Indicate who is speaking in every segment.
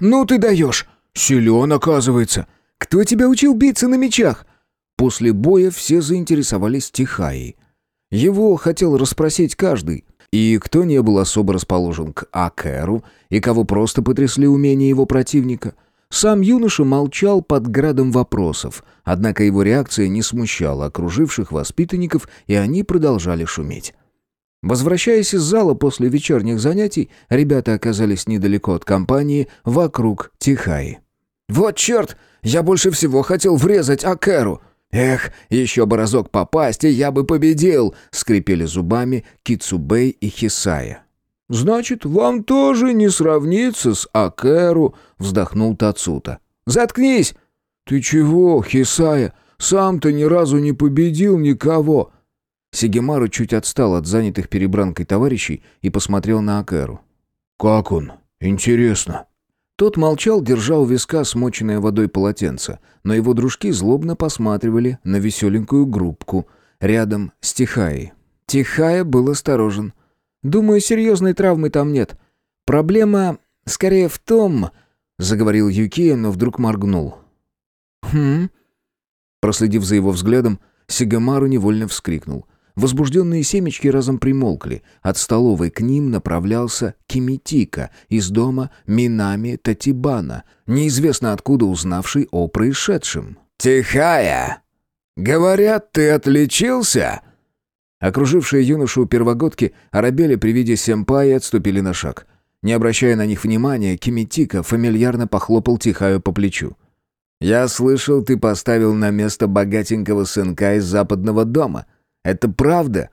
Speaker 1: «Ну ты даешь! Силен, оказывается! Кто тебя учил биться на мечах?» После боя все заинтересовались Тихаей. Его хотел расспросить каждый, и кто не был особо расположен к Акеру, и кого просто потрясли умения его противника. Сам юноша молчал под градом вопросов, однако его реакция не смущала окруживших воспитанников, и они продолжали шуметь. Возвращаясь из зала после вечерних занятий, ребята оказались недалеко от компании вокруг Тихаи. «Вот черт! Я больше всего хотел врезать Акеру!» «Эх, еще бы разок попасть, и я бы победил!» — скрипели зубами Кицубей и Хисая. «Значит, вам тоже не сравнится с Акеру», — вздохнул Тацута. «Заткнись!» «Ты чего, Хисая? Сам-то ни разу не победил никого!» Сигемару чуть отстал от занятых перебранкой товарищей и посмотрел на Акеру. «Как он? Интересно». Тот молчал, держа у виска смоченное водой полотенце, но его дружки злобно посматривали на веселенькую группку рядом с Тихаей. Тихая был осторожен. «Думаю, серьезной травмы там нет. Проблема скорее в том...» — заговорил Юкия, но вдруг моргнул. «Хм?» Проследив за его взглядом, Сигамару невольно вскрикнул. Возбужденные семечки разом примолкли. От столовой к ним направлялся Кимитика из дома Минами Татибана, неизвестно откуда узнавший о происшедшем.
Speaker 2: «Тихая! Говорят, ты отличился?»
Speaker 1: Окружившие юношу первогодки оробели при виде сэмпа и отступили на шаг. Не обращая на них внимания, Кимитика фамильярно похлопал Тихаю по плечу.
Speaker 2: «Я слышал, ты поставил на место богатенького сынка из западного дома. Это правда?»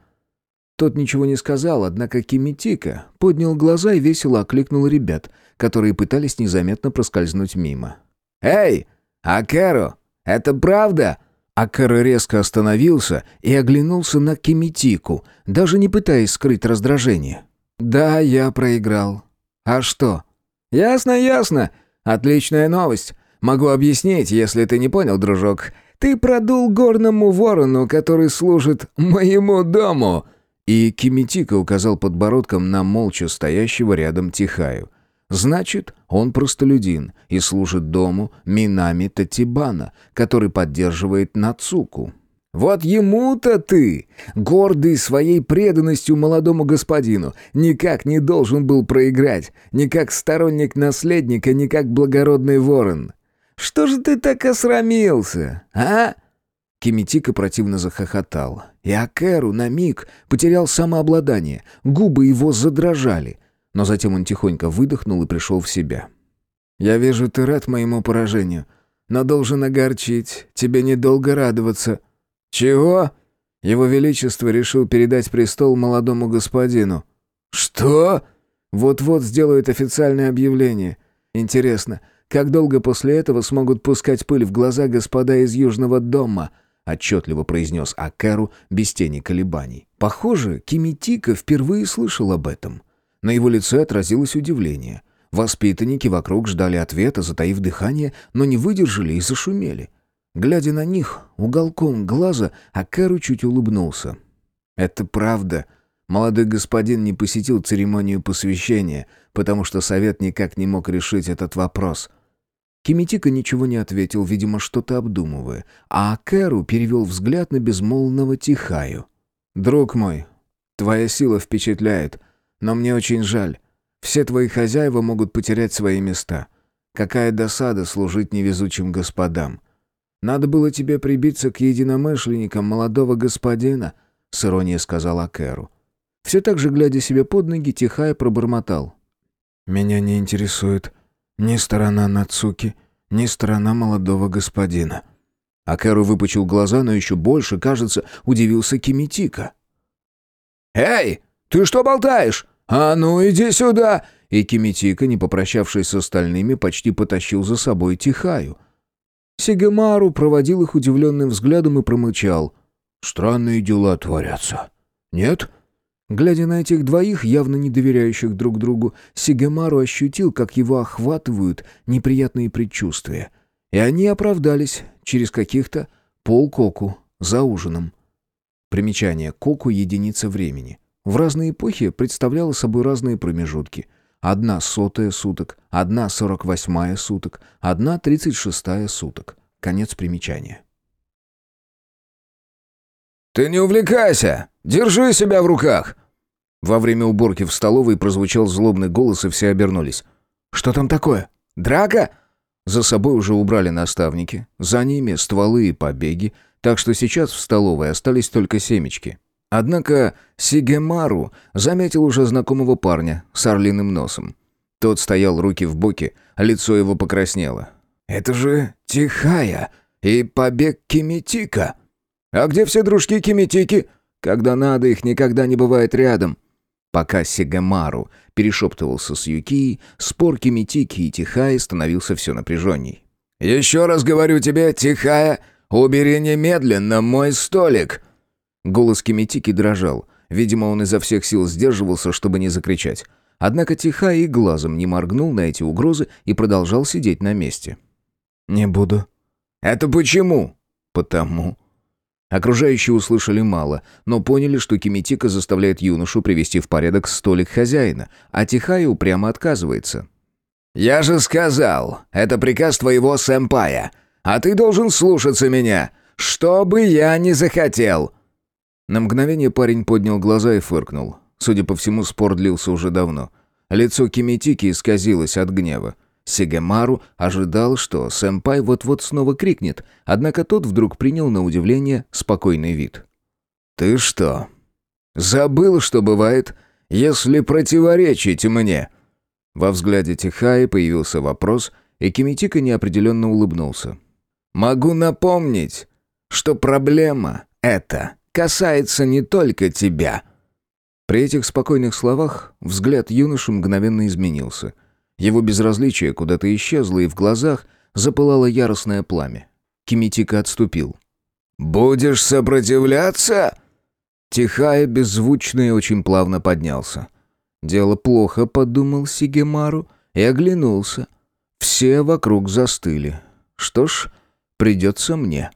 Speaker 1: Тот ничего не сказал, однако Кимитика поднял глаза и весело окликнул ребят, которые пытались незаметно проскользнуть мимо.
Speaker 2: «Эй, Акеро, это правда?»
Speaker 1: Акеро резко остановился и оглянулся на Кимитику, даже не пытаясь скрыть раздражение. «Да, я проиграл. А что?»
Speaker 2: «Ясно, ясно. Отличная новость. Могу объяснить, если ты не понял, дружок. Ты продул горному ворону, который служит моему дому!»
Speaker 1: И Кимитика указал подбородком на молча стоящего рядом Тихаю. «Значит, он простолюдин и служит дому Минами Татибана, который поддерживает Нацуку».
Speaker 2: «Вот ему-то ты, гордый своей преданностью молодому господину, никак не должен был проиграть, ни как сторонник наследника, ни как благородный ворон. Что же ты так осрамился, а?»
Speaker 1: Кимитика противно захохотал. И Акеру на миг потерял самообладание, губы его задрожали. Но затем он тихонько выдохнул и пришел в себя. «Я вижу, ты рад моему поражению, но должен огорчить, тебе недолго радоваться».
Speaker 2: «Чего?»
Speaker 1: Его Величество решил передать престол молодому господину.
Speaker 2: «Что?»
Speaker 1: «Вот-вот сделают официальное объявление. Интересно, как долго после этого смогут пускать пыль в глаза господа из Южного дома?» отчетливо произнес Акеру без тени колебаний. Похоже, Кимитика впервые слышал об этом. На его лице отразилось удивление. Воспитанники вокруг ждали ответа, затаив дыхание, но не выдержали и зашумели. Глядя на них, уголком глаза, Акеру чуть улыбнулся. «Это правда», Молодой господин не посетил церемонию посвящения, потому что совет никак не мог решить этот вопрос. Кимитика ничего не ответил, видимо, что-то обдумывая, а Акеру перевел взгляд на безмолвного Тихаю. «Друг мой, твоя сила впечатляет, но мне очень жаль. Все твои хозяева могут потерять свои места. Какая досада служить невезучим господам. Надо было тебе прибиться к единомышленникам молодого господина», — с иронией сказал Акеру. Все так же, глядя себе под ноги, Тихая пробормотал. «Меня не интересует ни сторона Нацуки, ни сторона молодого господина». Акеру выпучил глаза, но еще больше, кажется, удивился Кимитика.
Speaker 2: «Эй, ты что болтаешь? А ну иди сюда!»
Speaker 1: И Кимитика, не попрощавшись с остальными, почти потащил за собой Тихаю. Сигемару проводил их удивленным взглядом и промычал. «Странные дела творятся. Нет?» Глядя на этих двоих, явно не доверяющих друг другу, Сигемару ощутил, как его охватывают неприятные предчувствия. И они оправдались через каких-то полкоку за ужином. Примечание. Коку — единица времени. В разные эпохи представляла собой разные промежутки. одна сотая суток, одна сорок восьмая суток, одна тридцать шестая суток. Конец примечания.
Speaker 2: «Ты не увлекайся! Держи себя в руках!»
Speaker 1: Во время уборки в столовой прозвучал злобный голос, и все обернулись. «Что там такое? Драка?» За собой уже убрали наставники, за ними стволы и побеги, так что сейчас в столовой остались только семечки. Однако Сигемару заметил уже знакомого парня с орлиным носом. Тот стоял руки в боки, лицо его покраснело.
Speaker 2: «Это же Тихая и побег Кимитика!»
Speaker 1: «А где все дружки Кимитики? Когда надо, их никогда не бывает рядом». Пока Сигамару перешептывался с Юки, спор Кимитики и Тихая становился все напряженней.
Speaker 2: «Еще раз говорю тебе, Тихая, убери немедленно мой столик!»
Speaker 1: Голос Кимитики дрожал. Видимо, он изо всех сил сдерживался, чтобы не закричать. Однако Тихая и глазом не моргнул на эти угрозы и продолжал сидеть на месте. «Не буду».
Speaker 2: «Это почему?»
Speaker 1: «Потому». Окружающие услышали мало, но поняли, что Кимитика заставляет юношу привести в порядок столик хозяина, а Тихая упрямо отказывается.
Speaker 2: «Я же сказал, это приказ твоего сэмпая, а ты должен слушаться меня, что бы я ни захотел!»
Speaker 1: На мгновение парень поднял глаза и фыркнул. Судя по всему, спор длился уже давно. Лицо Кимитики исказилось от гнева. Сигемару ожидал, что сэмпай вот-вот снова крикнет, однако тот вдруг принял на удивление спокойный вид.
Speaker 2: «Ты что, забыл, что бывает, если противоречить мне?»
Speaker 1: Во взгляде Тихаи появился вопрос, и Кимитика неопределенно улыбнулся.
Speaker 2: «Могу напомнить, что проблема эта касается не только тебя».
Speaker 1: При этих спокойных словах взгляд юноши мгновенно изменился. Его безразличие куда-то исчезло, и в глазах запылало яростное пламя. Кимитика отступил.
Speaker 2: «Будешь сопротивляться?»
Speaker 1: Тихая, беззвучно и очень плавно поднялся. «Дело плохо», — подумал Сигемару и оглянулся. Все вокруг застыли. «Что ж, придется мне».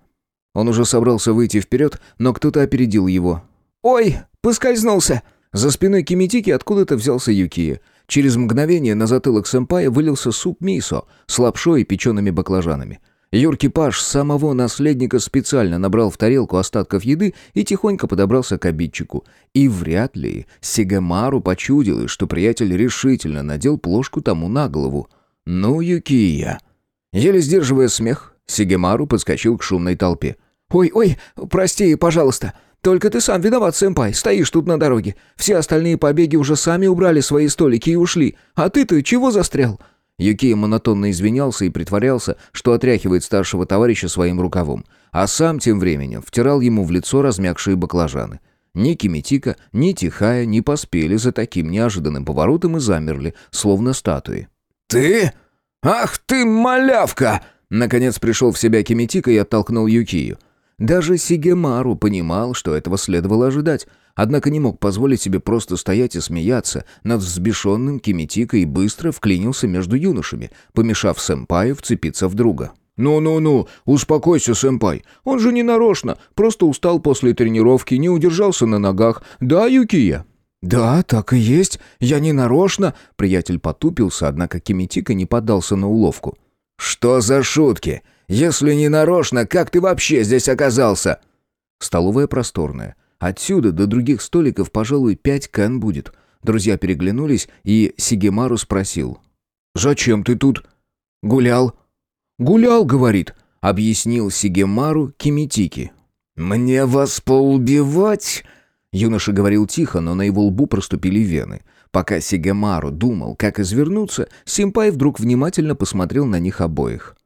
Speaker 1: Он уже собрался выйти вперед, но кто-то опередил его.
Speaker 3: «Ой, поскользнулся!»
Speaker 1: За спиной Кимитики откуда-то взялся Юкия. Через мгновение на затылок сэмпая вылился суп мисо с лапшой и печеными баклажанами. Юркий Паш самого наследника специально набрал в тарелку остатков еды и тихонько подобрался к обидчику. И вряд ли Сигамару почудилось, что приятель решительно надел плошку тому на голову. «Ну, Юкия!» Еле сдерживая смех, Сигемару подскочил к шумной толпе.
Speaker 3: «Ой-ой, прости, пожалуйста. Только ты сам виноват, сэмпай, стоишь тут на дороге. Все остальные побеги уже сами убрали свои столики и ушли. А ты-то чего застрял?»
Speaker 1: Юкия монотонно извинялся и притворялся, что отряхивает старшего товарища своим рукавом, а сам тем временем втирал ему в лицо размягшие баклажаны. Ни Кимитика, ни Тихая не поспели за таким неожиданным поворотом и замерли, словно статуи.
Speaker 2: «Ты? Ах ты, малявка!»
Speaker 1: Наконец пришел в себя Кимитика и оттолкнул Юкию. Даже Сигемару понимал, что этого следовало ожидать, однако не мог позволить себе просто стоять и смеяться над взбешенным Кимитика и быстро вклинился между юношами, помешав сэмпаю вцепиться в друга.
Speaker 3: «Ну-ну-ну, успокойся, сэмпай. Он же не нарочно, просто устал после тренировки, не удержался на ногах. Да, Юкия?»
Speaker 1: «Да, так и есть. Я не нарочно...» Приятель потупился, однако Кимитика не поддался на уловку.
Speaker 2: «Что за шутки? Если не нарочно, как ты вообще здесь оказался?»
Speaker 1: Столовая просторная. Отсюда до других столиков, пожалуй, пять кэн будет. Друзья переглянулись, и Сигемару спросил.
Speaker 3: «Зачем ты тут?»
Speaker 1: «Гулял».
Speaker 3: «Гулял, — говорит», —
Speaker 1: объяснил Сигемару Кимитики.
Speaker 2: «Мне вас поубивать?»
Speaker 1: Юноша говорил тихо, но на его лбу проступили вены. Пока Сигемару думал, как извернуться, Симпай вдруг внимательно посмотрел на них обоих.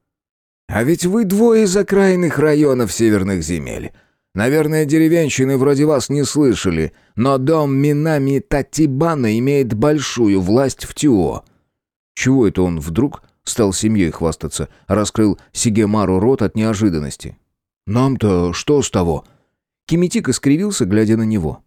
Speaker 2: «А ведь вы двое из окраинных районов северных земель. Наверное, деревенщины вроде вас не слышали, но дом Минами Татибана имеет большую власть в Тюо».
Speaker 1: Чего это он вдруг стал семьей хвастаться, раскрыл Сигемару рот от неожиданности.
Speaker 3: «Нам-то что с того?»
Speaker 1: Кимитик искривился, глядя на него.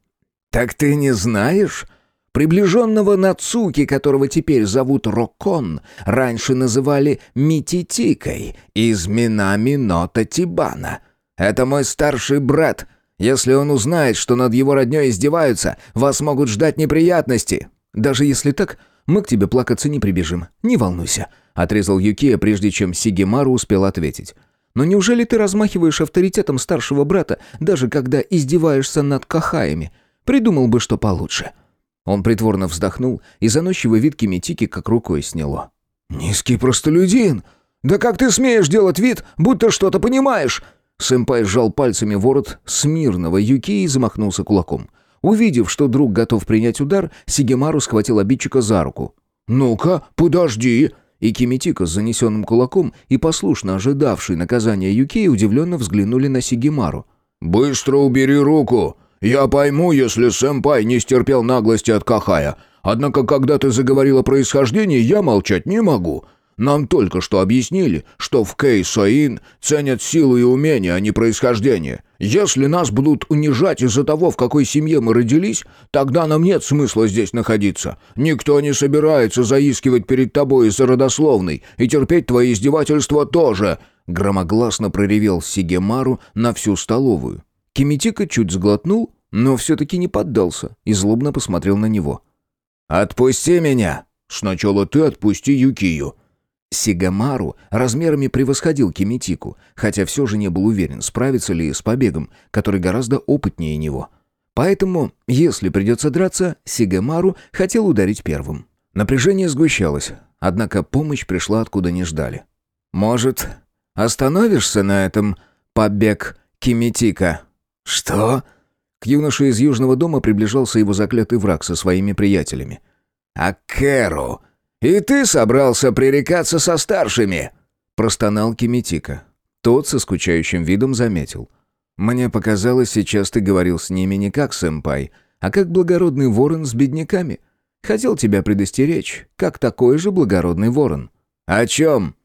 Speaker 2: «Так ты не знаешь?» Приближенного Нацуки, которого теперь зовут Рокон, раньше называли Мититикой из Минами Нота Тибана. Это мой старший брат. Если он узнает, что над его родней издеваются, вас могут ждать неприятности.
Speaker 3: Даже если так,
Speaker 1: Мы к тебе плакаться не прибежим, не волнуйся», — отрезал Юкия, прежде чем Сигемару успел ответить. «Но неужели ты размахиваешь авторитетом старшего брата, даже когда издеваешься над Кахаями? Придумал бы что получше». Он притворно вздохнул, и заносчивый вид Кимитики как рукой сняло.
Speaker 2: «Низкий простолюдин! Да как ты смеешь делать вид, будто что-то понимаешь?»
Speaker 1: Сэмпай сжал пальцами ворот смирного Юки и замахнулся кулаком. Увидев, что друг готов принять удар, Сигемару схватил обидчика за руку.
Speaker 2: «Ну-ка, подожди!»
Speaker 1: И Кимитика с занесенным кулаком и послушно ожидавший наказания Юки удивленно взглянули на Сигемару.
Speaker 2: «Быстро убери руку! Я пойму, если сэмпай не стерпел наглости от Кахая. Однако, когда ты заговорил о происхождении, я молчать не могу. Нам только что объяснили, что в Кей-Соин ценят силу и умение, а не происхождение. Если нас будут унижать из-за того, в какой семье мы родились, тогда нам нет смысла здесь находиться. Никто не собирается заискивать перед тобой из-за родословной, и терпеть твои издевательства тоже», — громогласно проревел Сигемару на всю столовую. Кимитика чуть сглотнул, но все-таки не поддался и злобно посмотрел на него. «Отпусти меня!» «Сначала ты отпусти Юкию»,
Speaker 1: Сигамару размерами превосходил Кимитику, хотя все же не был уверен, справится ли с побегом, который гораздо опытнее него. Поэтому, если придется драться, Сигамару хотел ударить первым. Напряжение сгущалось, однако помощь пришла откуда не ждали. «Может, остановишься на этом, побег Кимитика?»
Speaker 2: «Что?»
Speaker 1: К юноше из Южного дома приближался его заклятый враг со своими приятелями.
Speaker 2: «А Кэру «И ты собрался пререкаться со старшими?»
Speaker 1: Простонал Кимитика. Тот со скучающим видом заметил. «Мне показалось, сейчас ты говорил с ними не как сэмпай, а как благородный ворон с бедняками. Хотел тебя предостеречь, как такой же благородный ворон».
Speaker 2: «О чем?»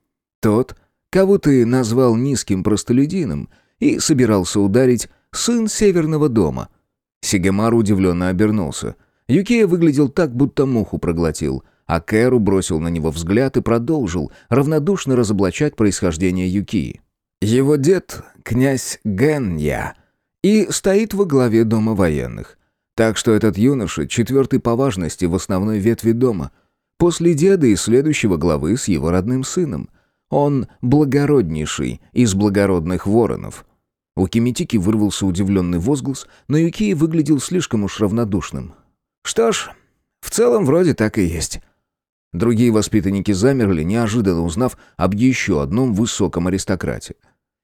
Speaker 1: «Тот, кого ты назвал низким простолюдином и собирался ударить сын Северного дома». Сигемар удивленно обернулся. Юкия выглядел так, будто муху проглотил — а Кэру бросил на него взгляд и продолжил равнодушно разоблачать происхождение Юкии. Его дед — князь Гэнья и стоит во главе дома военных. Так что этот юноша — четвертый по важности в основной ветви дома. После деда и следующего главы с его родным сыном. Он благороднейший из благородных воронов. У Кимитики вырвался удивленный возглас, но Юкия выглядел слишком уж равнодушным. «Что ж, в целом вроде так и есть». Другие воспитанники замерли, неожиданно узнав об еще одном высоком аристократе.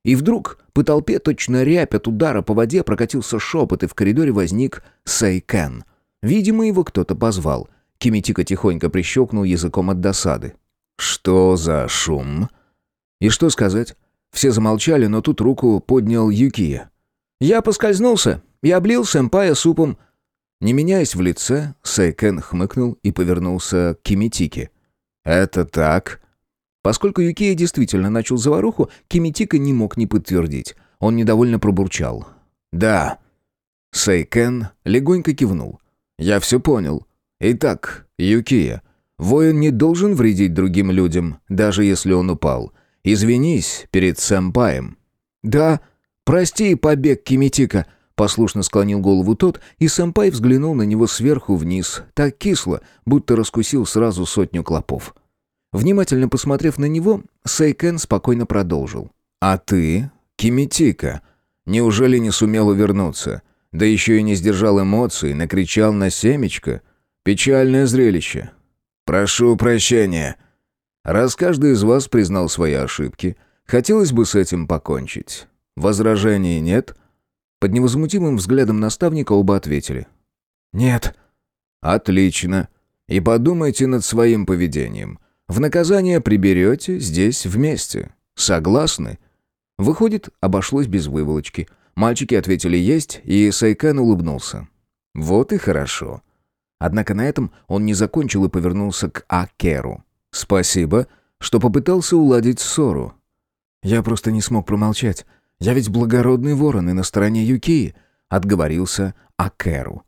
Speaker 1: И вдруг по толпе точно рябь от удара по воде прокатился шепот, и в коридоре возник Сайкен. Видимо, его кто-то позвал. Кимитика тихонько прищелкнул языком от досады. «Что за шум?» И что сказать? Все замолчали, но тут руку поднял Юкия. «Я поскользнулся. Я облил сэмпая супом. Не меняясь в лице, Сайкен хмыкнул и повернулся к Кимитике. «Это так?» Поскольку Юкия действительно начал заваруху, Кимитика не мог не подтвердить. Он недовольно пробурчал. «Да». Сайкен легонько кивнул. «Я все понял. Итак, Юкия, воин не должен вредить другим людям, даже если он упал. Извинись перед сэмпаем». «Да, прости побег Кимитика», Послушно склонил голову тот, и сэмпай взглянул на него сверху вниз, так кисло, будто раскусил сразу сотню клопов. Внимательно посмотрев на него, Сейкен спокойно продолжил. «А ты, Кимитика, неужели не сумел увернуться? Да еще и не сдержал эмоций, накричал на семечко? Печальное зрелище. Прошу прощения. Раз каждый из вас признал свои ошибки, хотелось бы с этим покончить. Возражений нет?» Под невозмутимым взглядом наставника оба ответили. «Нет». «Отлично. И подумайте над своим поведением. В наказание приберете здесь вместе. Согласны?» Выходит, обошлось без выволочки. Мальчики ответили «есть», и Сайкан улыбнулся. «Вот и хорошо». Однако на этом он не закончил и повернулся к Акеру. «Спасибо, что попытался уладить ссору. Я просто не смог промолчать. Я ведь благородный ворон и на стороне Юкии», — отговорился Акеру.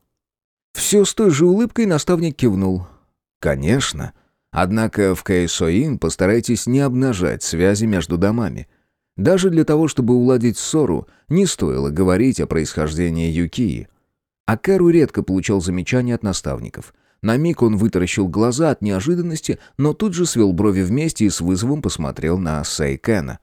Speaker 1: Все с той же улыбкой наставник кивнул. «Конечно. Однако в Кайсоин постарайтесь не обнажать связи между домами. Даже для того, чтобы уладить ссору, не стоило говорить о происхождении Юкии». Акеру редко получал замечания от наставников. На миг он вытаращил глаза от неожиданности, но тут же свел брови вместе и с вызовом посмотрел на Сейкена.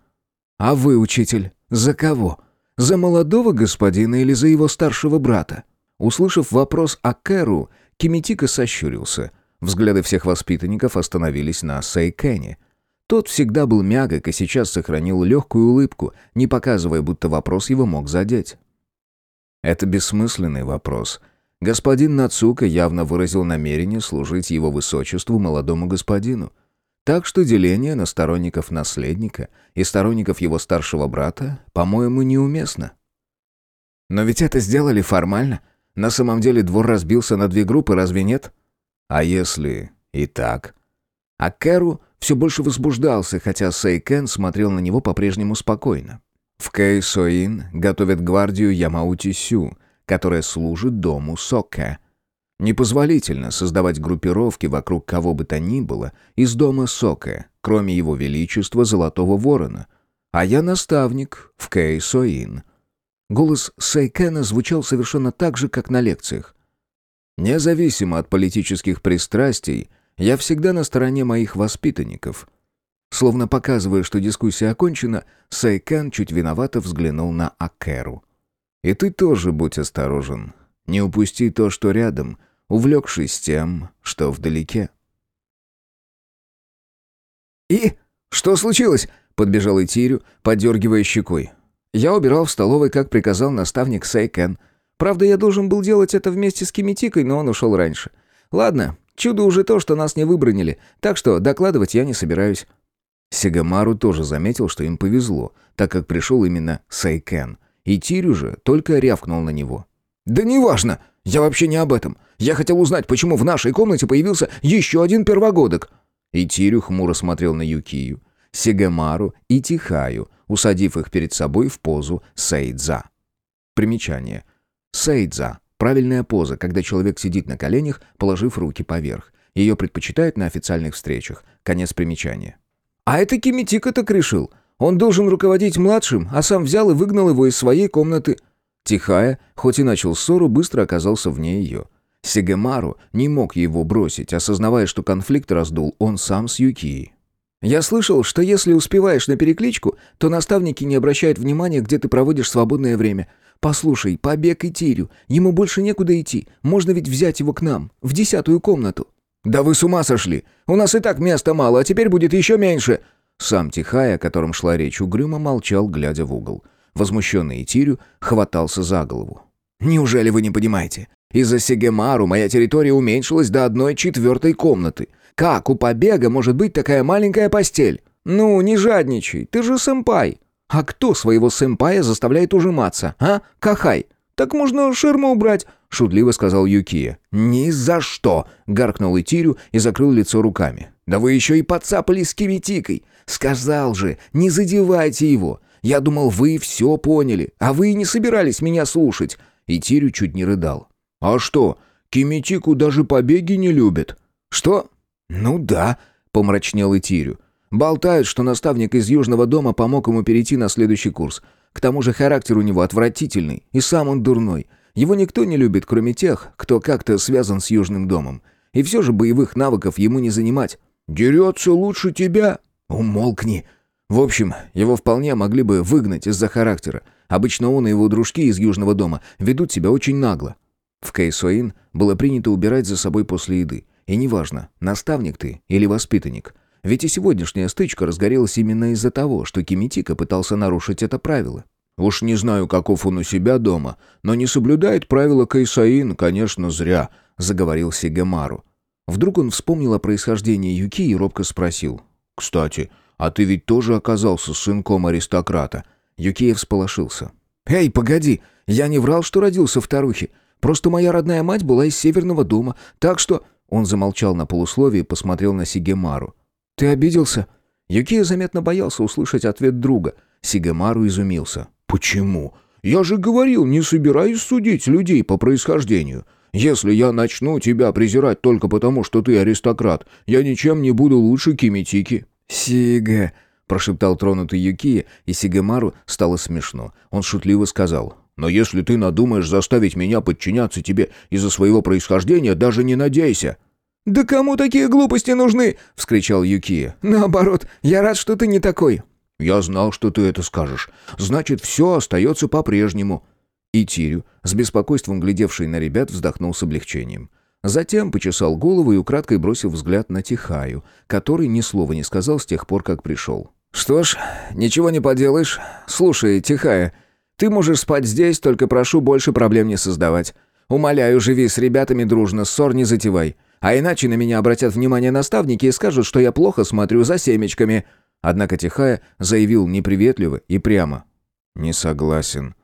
Speaker 1: «А вы, учитель, за кого? За молодого господина или за его старшего брата?» Услышав вопрос о Кэру, Кимитика сощурился. Взгляды всех воспитанников остановились на Сейкене. Тот всегда был мягок и сейчас сохранил легкую улыбку, не показывая, будто вопрос его мог задеть. Это бессмысленный вопрос. Господин Нацука явно выразил намерение служить его высочеству молодому господину. Так что деление на сторонников наследника и сторонников его старшего брата, по-моему, неуместно. Но ведь это сделали формально. На самом деле двор разбился на две группы, разве нет? А если и так? А Кэру все больше возбуждался, хотя Сейкен смотрел на него по-прежнему спокойно. В Кейсоин готовят гвардию Ямаути Сю, которая служит дому Сока. Непозволительно создавать группировки вокруг кого бы то ни было из дома Сока, кроме его величества Золотого Ворона. А я наставник в Кейсоин. Голос Сейкена звучал совершенно так же, как на лекциях. Независимо от политических пристрастий, я всегда на стороне моих воспитанников. Словно показывая, что дискуссия окончена, Сайкан чуть виновато взглянул на Акеру. «И ты тоже будь осторожен. Не упусти то, что рядом, увлекшись тем, что вдалеке».
Speaker 3: «И? Что случилось?» — подбежал Итирю, подергивая щекой. Я убирал в столовой, как приказал наставник Сайкен. Правда, я должен был делать это вместе с Кимитикой, но он ушел раньше. Ладно, чудо уже то, что нас не выбронили, так что докладывать я не собираюсь.
Speaker 1: Сигамару тоже заметил, что им повезло, так как пришел именно Сайкен. И Тирю же только рявкнул на него.
Speaker 3: «Да неважно! Я вообще не об этом. Я хотел узнать, почему в нашей комнате появился еще один первогодок».
Speaker 1: И Тирю хмуро смотрел на Юкию, Сигамару и Тихаю, усадив их перед собой в позу сейдза. Примечание. Сейдза – правильная поза, когда человек сидит на коленях, положив руки поверх. Ее предпочитают на официальных встречах. Конец примечания.
Speaker 3: «А это Кимитика так решил. Он должен руководить младшим, а сам взял и выгнал его из своей комнаты».
Speaker 1: Тихая, хоть и начал ссору, быстро оказался вне ее. Сигемару не мог его бросить, осознавая, что конфликт раздул он сам с Юкией.
Speaker 3: Я слышал, что если успеваешь на перекличку, то наставники не обращают внимания, где ты проводишь свободное время. Послушай, побег и Тирю, ему больше некуда идти. Можно ведь взять его к нам, в десятую комнату».
Speaker 2: «Да вы с ума сошли! У нас и так места мало, а теперь будет еще меньше!»
Speaker 1: Сам Тихай, о котором шла речь, угрюмо молчал, глядя в угол. Возмущенный Тирю хватался за голову.
Speaker 2: «Неужели вы не понимаете? Из-за Сегемару моя территория уменьшилась до одной четвертой комнаты. Как у побега может быть такая маленькая постель?
Speaker 3: Ну, не жадничай, ты же сэмпай. А кто своего сэмпая заставляет ужиматься, а? Кахай. Так можно ширму убрать, шутливо сказал Юкия.
Speaker 2: Ни за что, гаркнул Итирю и закрыл лицо руками. Да вы еще и подцапались с Кимитикой. Сказал же, не задевайте его. Я думал, вы все поняли, а вы и не собирались меня слушать.
Speaker 1: Итирю чуть не рыдал.
Speaker 2: А что, Кимитику даже побеги не любят.
Speaker 3: Что?
Speaker 2: «Ну да», — помрачнел Итирю. «Болтают, что наставник из Южного дома помог ему перейти на следующий курс. К тому же характер у него отвратительный, и сам он дурной. Его никто не любит, кроме тех, кто как-то связан с Южным домом. И все же боевых навыков ему не занимать.
Speaker 3: Дерется лучше тебя».
Speaker 2: «Умолкни». В общем, его вполне могли бы выгнать из-за характера. Обычно он и его дружки из Южного дома ведут себя очень нагло. В Кейсуин было принято убирать за собой после еды. И неважно, наставник ты или воспитанник. Ведь и сегодняшняя стычка разгорелась именно из-за того, что Кимитика пытался нарушить это правило.
Speaker 3: «Уж не знаю, каков он у себя дома, но не соблюдает правила Кайсаин, конечно, зря», — заговорил Сигемару.
Speaker 1: Вдруг он вспомнил о происхождении Юки и робко спросил.
Speaker 3: «Кстати, а ты ведь тоже оказался сынком аристократа?»
Speaker 1: Юкия всполошился.
Speaker 3: «Эй, погоди, я не врал, что родился в Тарухе. Просто моя родная мать была из Северного дома, так что...»
Speaker 1: Он замолчал на полусловие и посмотрел на Сигемару.
Speaker 3: «Ты обиделся?»
Speaker 1: Юкия заметно боялся услышать ответ друга. Сигемару изумился.
Speaker 3: «Почему? Я же говорил, не собираюсь судить людей по происхождению. Если я начну тебя презирать только потому, что ты аристократ, я ничем не буду лучше Кимитики».
Speaker 1: «Сиге», — прошептал тронутый Юкия, и Сигемару стало смешно. Он шутливо сказал.
Speaker 3: Но если ты надумаешь заставить меня подчиняться тебе из-за своего происхождения, даже не надейся».
Speaker 2: «Да кому такие глупости нужны?» — вскричал Юкия. «Наоборот, я рад, что ты не такой».
Speaker 1: «Я знал, что ты это скажешь. Значит, все остается по-прежнему».
Speaker 3: И Тирю, с беспокойством глядевший на ребят, вздохнул с облегчением. Затем почесал голову и украдкой бросил взгляд на Тихаю, который ни слова не сказал с тех пор, как пришел. «Что ж, ничего не поделаешь. Слушай, Тихая, ты можешь спать здесь, только прошу больше проблем не создавать. Умоляю, живи с ребятами дружно, ссор не затевай. А иначе на меня обратят внимание наставники и скажут, что я плохо смотрю за семечками». Однако Тихая заявил неприветливо и прямо. «Не согласен».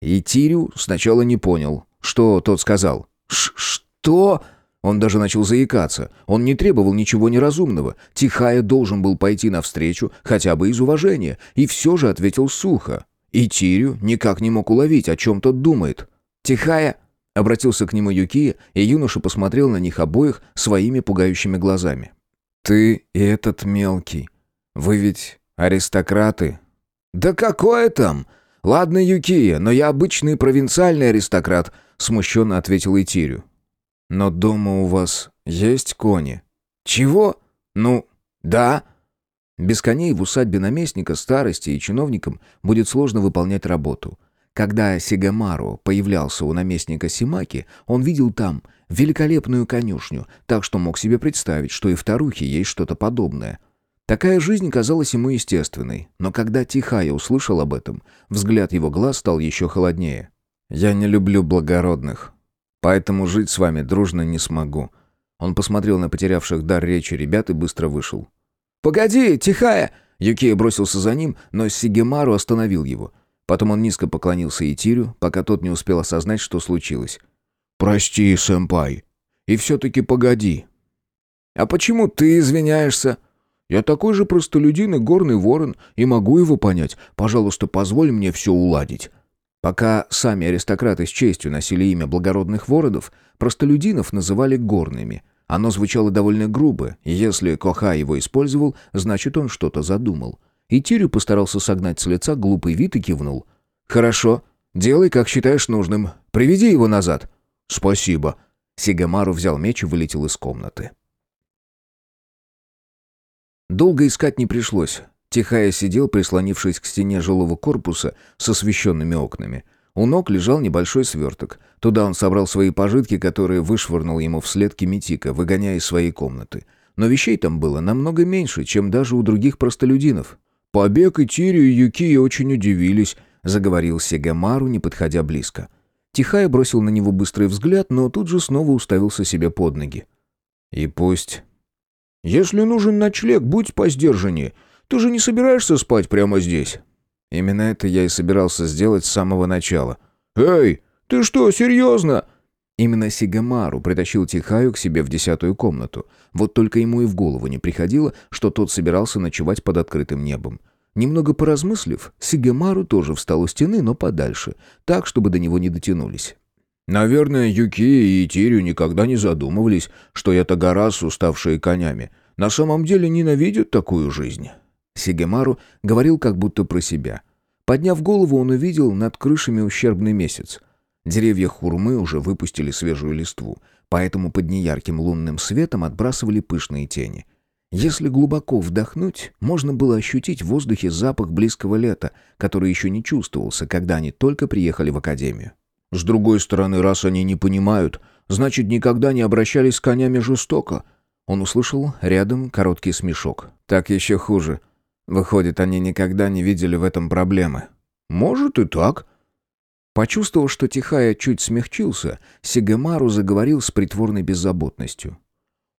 Speaker 3: И Тирю сначала не понял, что тот сказал. «Что?» Он даже начал заикаться. Он не требовал ничего неразумного. Тихая должен был пойти навстречу, хотя бы из уважения, и все же ответил сухо. И Тирю никак не мог уловить, о чем тот думает. «Тихая!» Обратился к нему Юкия, и юноша посмотрел на них обоих своими пугающими глазами. «Ты и этот мелкий. Вы ведь аристократы?» «Да какое там? Ладно, Юкия, но я обычный провинциальный аристократ», смущенно ответил Итирю. «Но дома у вас есть кони?» «Чего? Ну, да». Без коней в усадьбе наместника, старости и чиновникам будет сложно выполнять работу. Когда Сигамару появлялся у наместника Симаки, он видел там великолепную конюшню, так что мог себе представить, что и в Тарухе есть что-то подобное. Такая жизнь казалась ему естественной, но когда Тихая услышал об этом, взгляд его глаз стал еще холоднее. «Я не люблю благородных, поэтому жить с вами дружно не смогу». Он посмотрел на потерявших дар речи ребят и быстро вышел. «Погоди, Тихая!» Юкия бросился за ним, но Сигемару остановил его – Потом он низко поклонился Итирю, пока тот не успел осознать, что случилось.
Speaker 1: «Прости, сэмпай. И все-таки погоди».
Speaker 2: «А почему ты извиняешься?»
Speaker 1: «Я такой же простолюдин и горный ворон, и могу его понять. Пожалуйста, позволь мне все уладить».
Speaker 3: Пока сами аристократы с честью носили имя благородных вородов, простолюдинов называли горными. Оно звучало довольно грубо, если Коха его использовал, значит он что-то задумал. И Тирю постарался согнать с лица глупый вид и кивнул. «Хорошо. Делай, как считаешь нужным. Приведи его назад».
Speaker 1: «Спасибо».
Speaker 3: Сигамару взял меч и вылетел из комнаты. Долго искать не пришлось. Тихая сидел, прислонившись к стене жилого корпуса с освещенными окнами. У ног лежал небольшой сверток. Туда он собрал свои пожитки, которые вышвырнул ему вслед Кимитика, выгоняя из своей комнаты. Но вещей там было намного меньше, чем даже у других простолюдинов.
Speaker 1: «Побег и Тирю и Юкия очень удивились», —
Speaker 3: заговорил Сегамару, не подходя близко. Тихая бросил на него быстрый взгляд, но тут же снова уставился себе под ноги. «И пусть...»
Speaker 1: «Если нужен ночлег, будь посдержаннее. Ты же не собираешься спать прямо здесь?»
Speaker 3: «Именно это я и собирался сделать с самого начала».
Speaker 1: «Эй, ты что, серьезно?»
Speaker 3: Именно Сигамару притащил Тихаю к себе в десятую комнату. Вот только ему и в голову не приходило, что тот собирался ночевать под открытым небом. Немного поразмыслив, Сигамару тоже встал у стены, но подальше, так, чтобы до него не дотянулись.
Speaker 1: «Наверное, Юки и Итирю никогда не задумывались, что я Тагарас, уставшие конями. На самом деле ненавидят такую жизнь».
Speaker 3: Сигемару говорил как будто про себя. Подняв голову, он увидел над крышами ущербный месяц. Деревья хурмы уже выпустили свежую листву, поэтому под неярким лунным светом отбрасывали пышные тени. Если глубоко вдохнуть, можно было ощутить в воздухе запах близкого лета, который еще не чувствовался, когда они только приехали в академию.
Speaker 1: «С другой стороны, раз они не понимают, значит, никогда не обращались с конями жестоко».
Speaker 3: Он услышал рядом короткий смешок. «Так еще хуже. Выходит, они никогда не видели в этом проблемы».
Speaker 1: «Может и так»,
Speaker 3: Почувствовав, что Тихая чуть смягчился, Сигемару заговорил с притворной беззаботностью.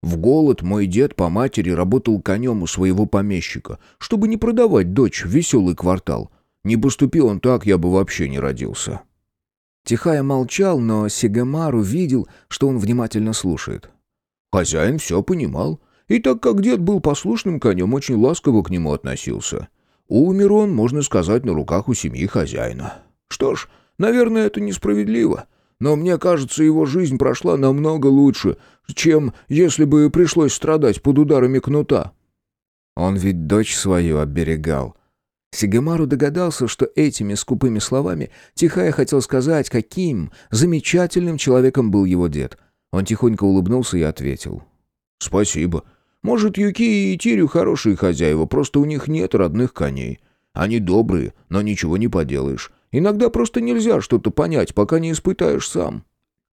Speaker 1: «В голод мой дед по матери работал конем у своего помещика, чтобы не продавать дочь в веселый квартал. Не поступил он так, я бы вообще не родился».
Speaker 3: Тихая молчал, но Сигемару видел, что он внимательно слушает.
Speaker 1: Хозяин все понимал, и так как дед был послушным конем, очень ласково к нему относился. Умер он, можно сказать, на руках у семьи хозяина. Что ж, Наверное, это несправедливо. Но мне кажется, его жизнь прошла намного лучше, чем если бы пришлось страдать под ударами кнута.
Speaker 3: Он ведь дочь свою оберегал. Сигемару догадался, что этими скупыми словами Тихая хотел сказать, каким замечательным человеком был его дед. Он тихонько улыбнулся и ответил.
Speaker 1: «Спасибо. Может, Юки и Тирю хорошие хозяева, просто у них нет родных коней. Они добрые, но ничего не поделаешь. Иногда просто нельзя что-то понять, пока не испытаешь сам».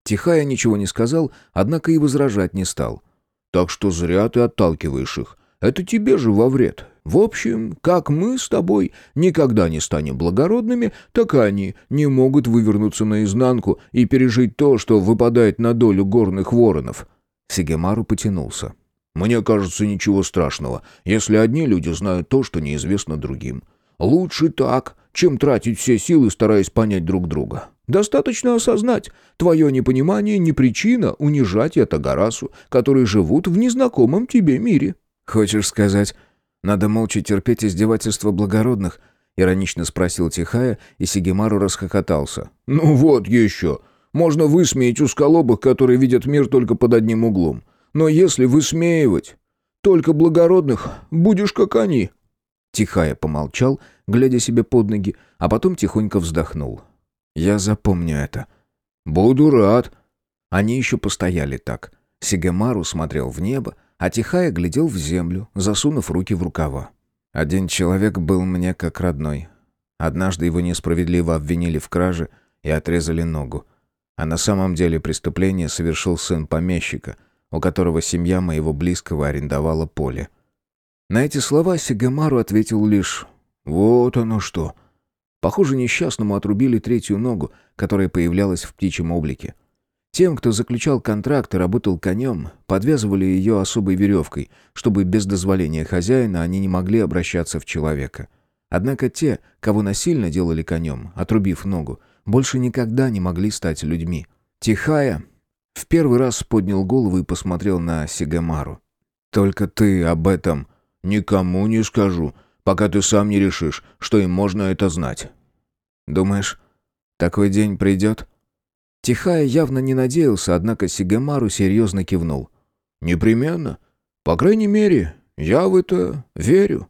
Speaker 3: Тихая ничего не сказал, однако и возражать не стал.
Speaker 1: «Так что зря ты отталкиваешь их. Это тебе же во вред. В общем, как мы с тобой никогда не станем благородными, так и они не могут вывернуться наизнанку и пережить то, что выпадает на долю горных воронов».
Speaker 3: Сигемару потянулся.
Speaker 1: «Мне кажется, ничего страшного, если одни люди знают то, что неизвестно другим. Лучше так, чем тратить все силы, стараясь понять друг друга. Достаточно осознать, твое непонимание не причина унижать Ятагарасу, которые живут в незнакомом тебе мире».
Speaker 3: «Хочешь сказать, надо молча терпеть издевательства благородных?» — иронично спросил Тихая, и Сигемару расхохотался.
Speaker 1: «Ну вот еще. Можно высмеять усколобых, которые видят мир только под одним углом. Но если высмеивать только благородных, будешь как они».
Speaker 3: Тихая помолчал, глядя себе под ноги, а потом тихонько вздохнул. «Я запомню это».
Speaker 1: «Буду рад».
Speaker 3: Они еще постояли так. Сигемару смотрел в небо, а Тихая глядел в землю, засунув руки в рукава. Один человек был мне как родной. Однажды его несправедливо обвинили в краже и отрезали ногу. А на самом деле преступление совершил сын помещика, у которого семья моего близкого арендовала поле. На эти слова Сигамару ответил лишь «Вот оно что». Похоже, несчастному отрубили третью ногу, которая появлялась в птичьем облике. Тем, кто заключал контракт и работал конем, подвязывали ее особой веревкой, чтобы без дозволения хозяина они не могли обращаться в человека. Однако те, кого насильно делали конем, отрубив ногу, больше никогда не могли стать людьми. Тихая в первый раз поднял голову и посмотрел на Сигамару.
Speaker 1: «Только ты об этом никому не скажу, пока ты сам не решишь, что им можно это знать».
Speaker 3: «Думаешь, такой день придет?» Тихая явно не надеялся, однако Сигемару серьезно кивнул.
Speaker 1: «Непременно. По крайней мере, я в это верю».